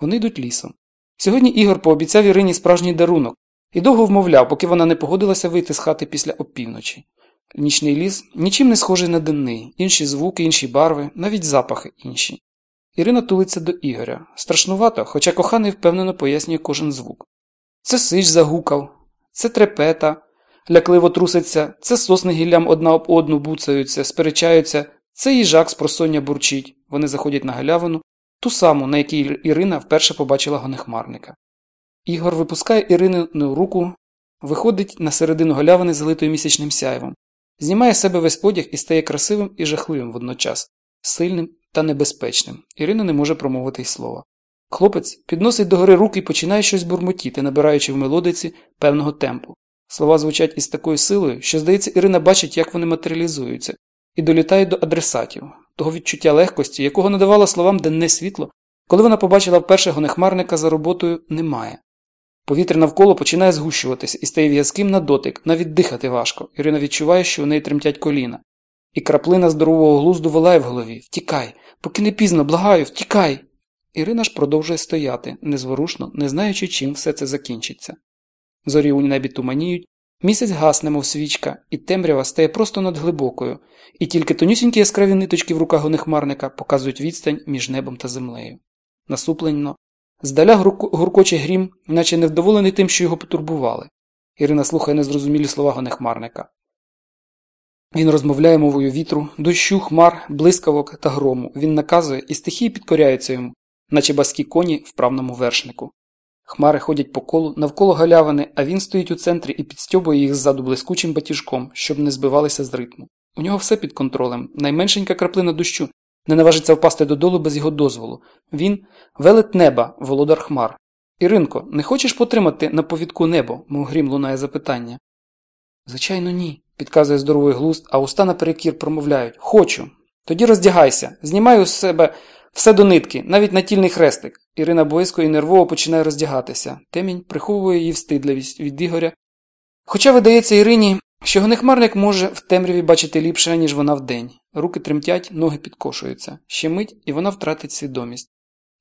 Вони йдуть лісом. Сьогодні Ігор пообіцяв Ірині справжній дарунок і довго вмовляв, поки вона не погодилася вийти з хати після опівночі. Нічний ліс нічим не схожий на денний, інші звуки, інші барви, навіть запахи інші. Ірина тулиться до Ігоря. Страшнувато, хоча коханий впевнено пояснює кожен звук. Це сич загукав, це трепета, лякливо труситься, це сосни гіллям одна об одну буцаються, сперечаються, це їжак з просоння бурчить. Вони заходять на галявину, ту саму, на якій Ірина вперше побачила гонехмарника. Ігор випускає Ірину руку, виходить на середину галявини, залитою місячним сяйвом, знімає з себе весь одяг і стає красивим і жахливим водночас, сильним та небезпечним. Ірина не може промовити й слова. Хлопець підносить догори руки і починає щось бурмотіти, набираючи в мелодиці певного темпу. Слова звучать із такою силою, що, здається, Ірина бачить, як вони матеріалізуються, і долітають до адресатів, того відчуття легкості, якого надавало словам денне світло, коли вона побачила вперше гонехмарника за роботою, немає. Повітря навколо починає згущуватися і стає в'язким на дотик, навіть дихати важко. Ірина відчуває, що у неї тремтять коліна. І краплина здорового глузду волає в голові Втікай, поки не пізно, благаю, втікай. Ірина ж продовжує стояти, незворушно, не знаючи, чим все це закінчиться. Зорі у небі туманіють, місяць гасне, мов свічка, і темрява стає просто над глибокою, і тільки тонюсінькі яскраві ниточки в руках гонехмарника показують відстань між небом та землею. Насупленно, здаля гуркоче грім, наче невдоволений тим, що його потурбували. Ірина слухає незрозумілі слова гонехмарника. Він розмовляє мовою вітру, дощу, хмар, блискавок та грому. Він наказує, і стихії підкоряються йому, наче баскі коні в правному вершнику. Хмари ходять по колу навколо галявини, а він стоїть у центрі і підстьобує їх ззаду блискучим батіжком, щоб не збивалися з ритму. У нього все під контролем, найменшенька краплина дощу не наважиться впасти додолу без його дозволу. Він велет неба, володар хмар. Іринко, не хочеш потримати на повідку небо, мов грім лунає запитання. Звичайно, ні, підказує здоровий глузд, а уста наперекір промовляють Хочу. Тоді роздягайся, знімаю з себе все до нитки, навіть натільний хрестик. Ірина боязко і нервово починає роздягатися. Темінь приховує її встидливість від Ігоря. Хоча видається Ірині, що гонехмарник може в темряві бачити ліпше, ніж вона вдень. Руки тремтять, ноги підкошуються. Ще мить, і вона втратить свідомість.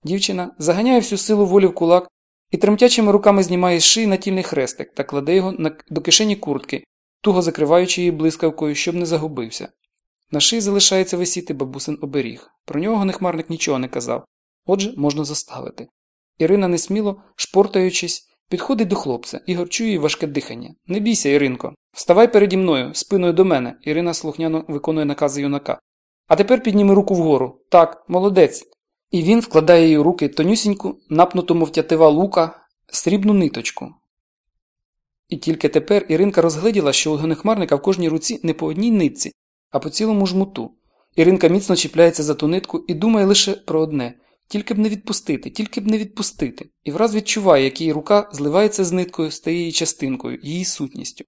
Дівчина заганяє всю силу волі в кулак і тремтячими руками знімає з шиї натільний хрестик та кладе його до кишені куртки, туго закриваючи її блискавкою, щоб не загубився. На шиї залишається висіти бабусин оберіг. Про нього гонехмарник нічого не казав. Отже, можна заставити. Ірина несміло, шпортаючись, підходить до хлопця і горчує важке дихання. Не бійся, Іринко. Вставай переді мною, спиною до мене. Ірина слухняно виконує накази юнака. А тепер підніми руку вгору. Так, молодець. І він вкладає її руки тонюсіньку, напнуту, мов тятива лука, срібну ниточку. І тільки тепер Іринка розгледіла, що у гонехмарника в кожній руці не по одній нитці, а по цілому жмуту. Іринка міцно чіпляється за ту нитку і думає лише про одне тільки б не відпустити, тільки б не відпустити, і враз відчуває, як її рука зливається з ниткою, стає її частинкою, її сутністю.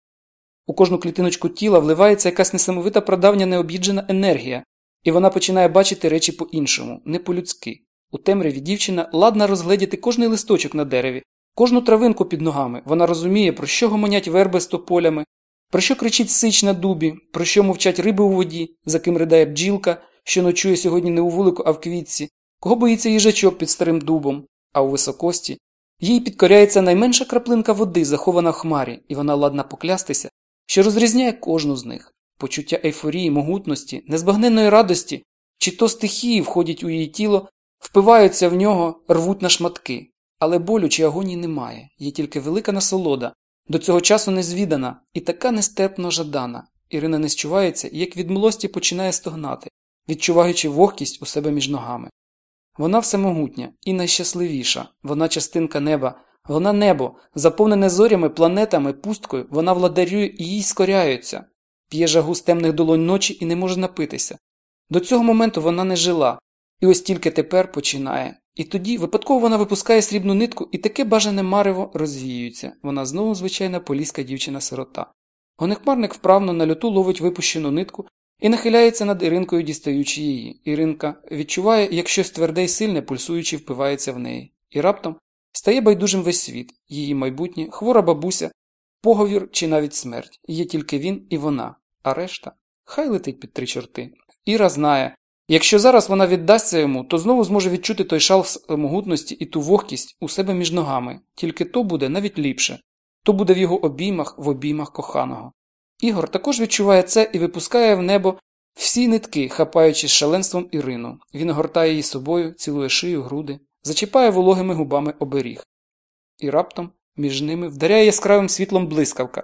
У кожну клітиночку тіла вливається якась несамовита прадавня необ'їджена енергія, і вона починає бачити речі по-іншому, не по-людськи. У темряві дівчина ладна розгледіти кожний листочок на дереві, кожну травинку під ногами. Вона розуміє, про що гомонять верби з тополями, про що кричить сич на дубі, про що мовчать риби у воді, за ким ридає бджілка, що ночує сьогодні не у вулику, а в квітці, кого боїться їжачок під старим дубом, а у високості їй підкоряється найменша краплинка води, захована в хмарі, і вона ладна поклястися, що розрізняє кожну з них. Почуття ейфорії, могутності, незбагненної радості, чи то стихії входять у її тіло, впиваються в нього, рвуть на шматки. Але болю чи агонії немає, є тільки велика насолода, до цього часу незвідана і така нестерпно жадана. Ірина не счувається як від млості починає стогнати, відчуваючи вогкість у себе між ногами. Вона всемогутня і найщасливіша, вона частинка неба, вона небо, заповнене зорями, планетами, пусткою, вона владарює і їй скоряються, п'є жагу з темних долонь ночі і не може напитися. До цього моменту вона не жила, і ось тільки тепер починає. І тоді випадково вона випускає срібну нитку, і таке бажане марево розвіюється. Вона знову звичайна поліська дівчина-сирота. Гонехмарник вправно на льоту ловить випущену нитку і нахиляється над Іринкою, дістаючи її. Іринка відчуває, як щось тверде й сильне, пульсуючи, впивається в неї. І раптом стає байдужим весь світ, її майбутнє, хвора бабуся, поговір чи навіть смерть. Є тільки він і вона, а решта хай летить під три чорти. Іра знає, Якщо зараз вона віддасться йому, то знову зможе відчути той шал могутності і ту вогкість у себе між ногами, тільки то буде навіть ліпше, то буде в його обіймах в обіймах коханого. Ігор також відчуває це і випускає в небо всі нитки, хапаючи з шаленством Ірину. Він огортає її собою, цілує шию, груди, зачіпає вологими губами оберіг. І раптом між ними вдаряє яскравим світлом блискавка.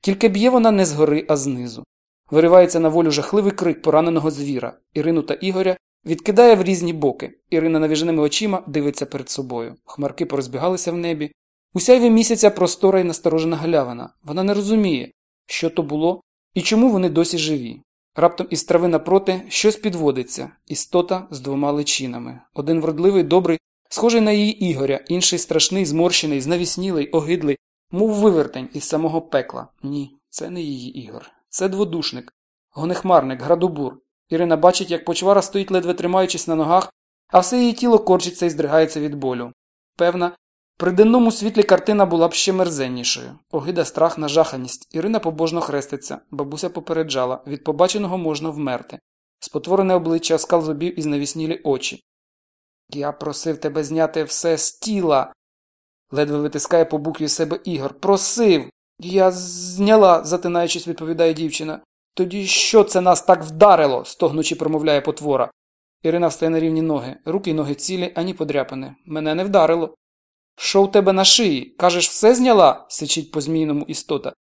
Тільки б'є вона не згори, а знизу. Виривається на волю жахливий крик пораненого звіра. Ірину та Ігоря відкидає в різні боки. Ірина навіженими очима дивиться перед собою. Хмарки порозбігалися в небі. У сяйві місяця простора й насторожена галявина. Вона не розуміє, що то було і чому вони досі живі. Раптом із трави напроти щось підводиться істота з двома личинами. Один вродливий, добрий, схожий на її Ігоря, інший страшний, зморщений, знавіснілий, огидлий, мов вивертень із самого пекла. Ні, це не її Ігор. Це дводушник, гонехмарник, градубур. Ірина бачить, як почвара стоїть, ледве тримаючись на ногах, а все її тіло корчиться і здригається від болю. Певна, при денному світлі картина була б ще мерзеннішою. Огида страх нажаханість. Ірина побожно хреститься. Бабуся попереджала від побаченого можна вмерти. Спотворене обличчя скал зубів і знавіснілі очі. Я просив тебе зняти все з тіла. ледве витискає по букві себе Ігор. Просив. Я зняла, затинаючись, відповідає дівчина. Тоді що це нас так вдарило? стогнучи промовляє потвора. Ірина встає на рівні ноги, руки й ноги цілі, ані подряпини. Мене не вдарило. Що в тебе на шиї? Кажеш, все зняла? сичить по змійному істота.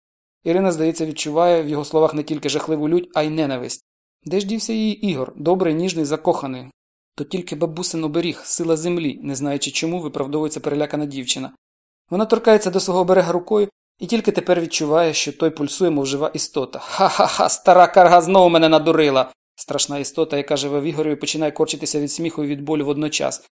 Ірина, здається, відчуває в його словах не тільки жахливу лють, а й ненависть. Де ж дівся її Ігор, добрий, ніжний, закоханий? То тільки бабусин оберіг, сила землі, не знаючи чому, виправдовується перелякана дівчина. Вона торкається до свого берега рукою і тільки тепер відчуває, що той пульсує, мов жива істота. Ха-ха-ха, стара карга знову мене надурила. Страшна істота, яка живе в Ігореві, починає корчитися від сміху і від болю водночас.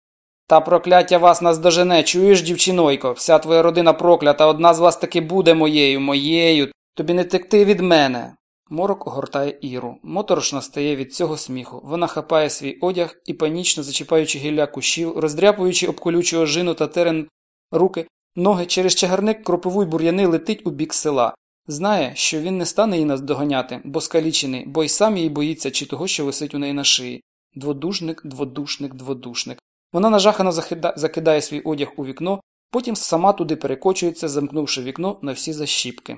Та прокляття вас наздожене, чуєш, дівчинойко, вся твоя родина проклята, одна з вас таки буде моєю, моєю, тобі не текти від мене. Морок огортає Іру. Моторошно стає від цього сміху. Вона хапає свій одяг і, панічно зачіпаючи гілля кущів, роздряпуючи об колючу ожину та терен руки, ноги через чагарник кропивуй бур'яни летить у бік села. Знає, що він не стане її наздоганяти, бо скалічений, бо й сам її боїться чи того, що висить у неї на шиї. Дводушник, дводушник, дводушник. Вона нажахано закидає свій одяг у вікно, потім сама туди перекочується, замкнувши вікно на всі защіпки.